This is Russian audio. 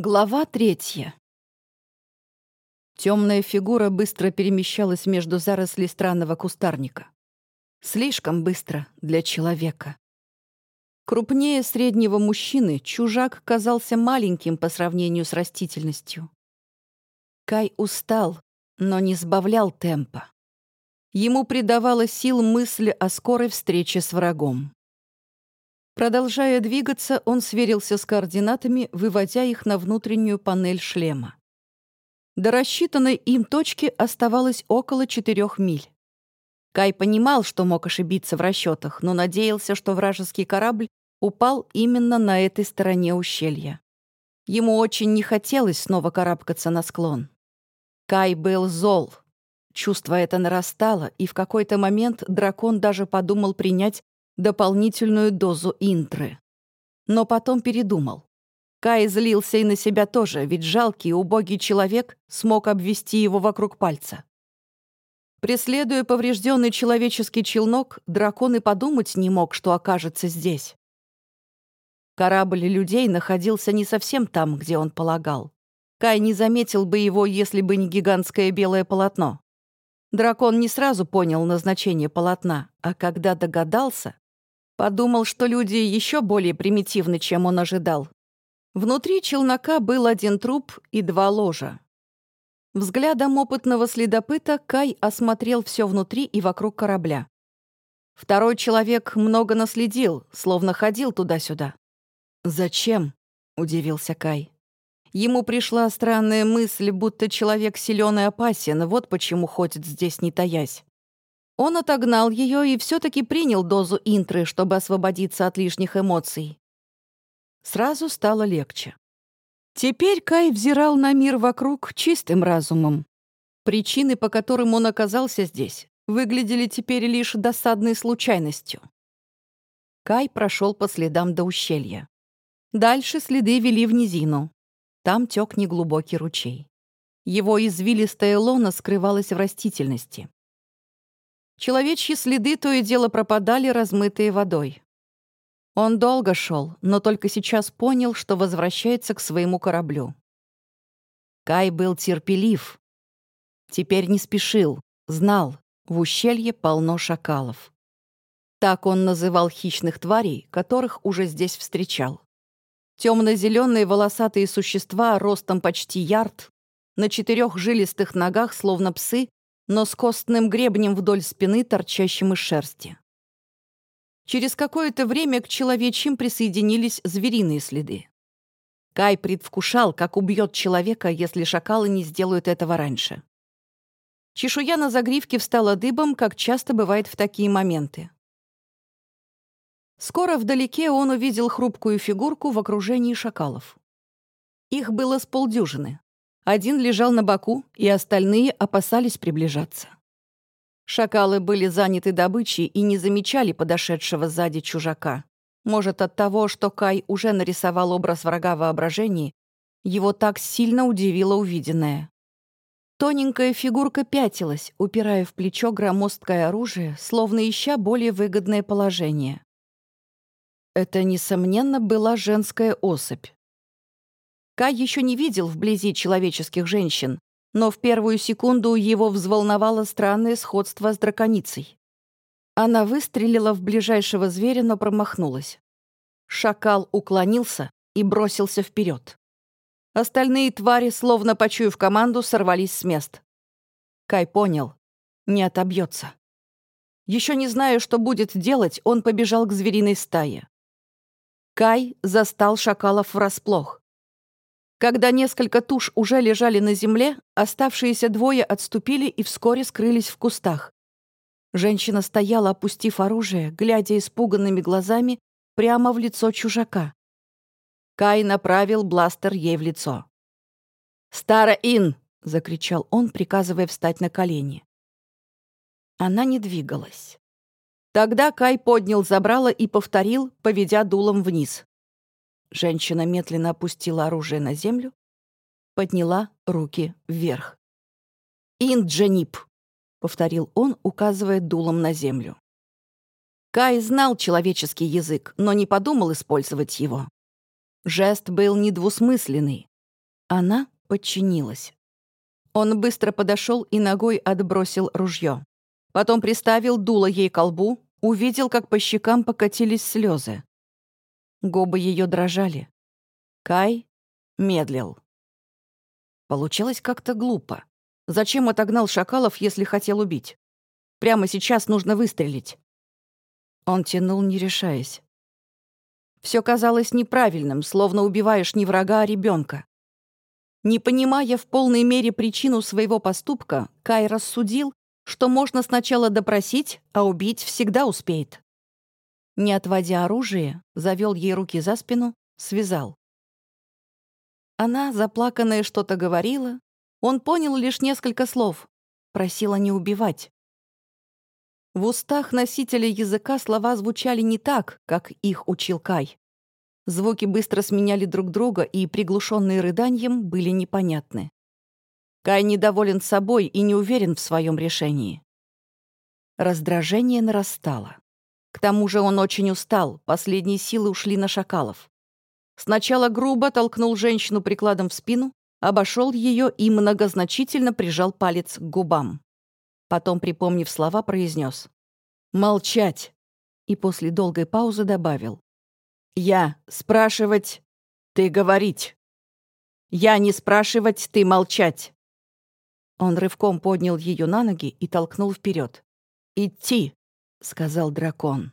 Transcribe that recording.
Глава третья. Темная фигура быстро перемещалась между зарослей странного кустарника. Слишком быстро для человека. Крупнее среднего мужчины чужак казался маленьким по сравнению с растительностью. Кай устал, но не сбавлял темпа. Ему придавала сил мысль о скорой встрече с врагом. Продолжая двигаться, он сверился с координатами, выводя их на внутреннюю панель шлема. До рассчитанной им точки оставалось около четырех миль. Кай понимал, что мог ошибиться в расчетах, но надеялся, что вражеский корабль упал именно на этой стороне ущелья. Ему очень не хотелось снова карабкаться на склон. Кай был зол. Чувство это нарастало, и в какой-то момент дракон даже подумал принять дополнительную дозу интры. Но потом передумал. Кай злился и на себя тоже, ведь жалкий, убогий человек смог обвести его вокруг пальца. Преследуя поврежденный человеческий челнок, дракон и подумать не мог, что окажется здесь. Корабль людей находился не совсем там, где он полагал. Кай не заметил бы его, если бы не гигантское белое полотно. Дракон не сразу понял назначение полотна, а когда догадался, Подумал, что люди еще более примитивны, чем он ожидал. Внутри челнока был один труп и два ложа. Взглядом опытного следопыта Кай осмотрел все внутри и вокруг корабля. Второй человек много наследил, словно ходил туда-сюда. «Зачем?» — удивился Кай. Ему пришла странная мысль, будто человек силен и опасен, вот почему ходит здесь, не таясь. Он отогнал ее и все-таки принял дозу интры, чтобы освободиться от лишних эмоций. Сразу стало легче. Теперь Кай взирал на мир вокруг чистым разумом. Причины, по которым он оказался здесь, выглядели теперь лишь досадной случайностью. Кай прошел по следам до ущелья. Дальше следы вели в низину. Там тек неглубокий ручей. Его извилистая лона скрывалась в растительности. Человечьи следы то и дело пропадали, размытые водой. Он долго шел, но только сейчас понял, что возвращается к своему кораблю. Кай был терпелив. Теперь не спешил, знал, в ущелье полно шакалов. Так он называл хищных тварей, которых уже здесь встречал. Темно-зеленые волосатые существа ростом почти ярд, на четырех жилистых ногах, словно псы, но с костным гребнем вдоль спины, торчащим из шерсти. Через какое-то время к человечьим присоединились звериные следы. Кай предвкушал, как убьет человека, если шакалы не сделают этого раньше. Чешуя на загривке встала дыбом, как часто бывает в такие моменты. Скоро вдалеке он увидел хрупкую фигурку в окружении шакалов. Их было с полдюжины. Один лежал на боку, и остальные опасались приближаться. Шакалы были заняты добычей и не замечали подошедшего сзади чужака. Может, от того, что Кай уже нарисовал образ врага воображении, его так сильно удивило увиденное. Тоненькая фигурка пятилась, упирая в плечо громоздкое оружие, словно ища более выгодное положение. Это, несомненно, была женская особь. Кай еще не видел вблизи человеческих женщин, но в первую секунду его взволновало странное сходство с драконицей. Она выстрелила в ближайшего зверя, но промахнулась. Шакал уклонился и бросился вперед. Остальные твари, словно почуяв команду, сорвались с мест. Кай понял — не отобьется. Еще не зная, что будет делать, он побежал к звериной стае. Кай застал шакалов врасплох. Когда несколько туш уже лежали на земле, оставшиеся двое отступили и вскоре скрылись в кустах. Женщина стояла, опустив оружие, глядя испуганными глазами прямо в лицо чужака. Кай направил бластер ей в лицо. «Стара Ин!» — закричал он, приказывая встать на колени. Она не двигалась. Тогда Кай поднял забрало и повторил, поведя дулом вниз. Женщина медленно опустила оружие на землю, подняла руки вверх. «Инджанип», — повторил он, указывая дулом на землю. Кай знал человеческий язык, но не подумал использовать его. Жест был недвусмысленный. Она подчинилась. Он быстро подошел и ногой отбросил ружье. Потом приставил дуло ей колбу, увидел, как по щекам покатились слезы. Губы ее дрожали. Кай медлил. Получалось как-то глупо. Зачем отогнал шакалов, если хотел убить? Прямо сейчас нужно выстрелить. Он тянул, не решаясь. Все казалось неправильным, словно убиваешь не врага, а ребенка. Не понимая в полной мере причину своего поступка, Кай рассудил, что можно сначала допросить, а убить всегда успеет. Не отводя оружие, завел ей руки за спину, связал. Она, заплаканная, что-то говорила. Он понял лишь несколько слов. Просила не убивать. В устах носителя языка слова звучали не так, как их учил Кай. Звуки быстро сменяли друг друга, и приглушенные рыданием были непонятны. Кай недоволен собой и не уверен в своем решении. Раздражение нарастало. К тому же он очень устал, последние силы ушли на шакалов. Сначала грубо толкнул женщину прикладом в спину, обошел ее и многозначительно прижал палец к губам. Потом, припомнив слова, произнес «Молчать!» и после долгой паузы добавил я спрашивать, ты говорить. Я не спрашивать, ты молчать. Он рывком поднял ее на ноги и толкнул вперед. «Идти», — сказал дракон.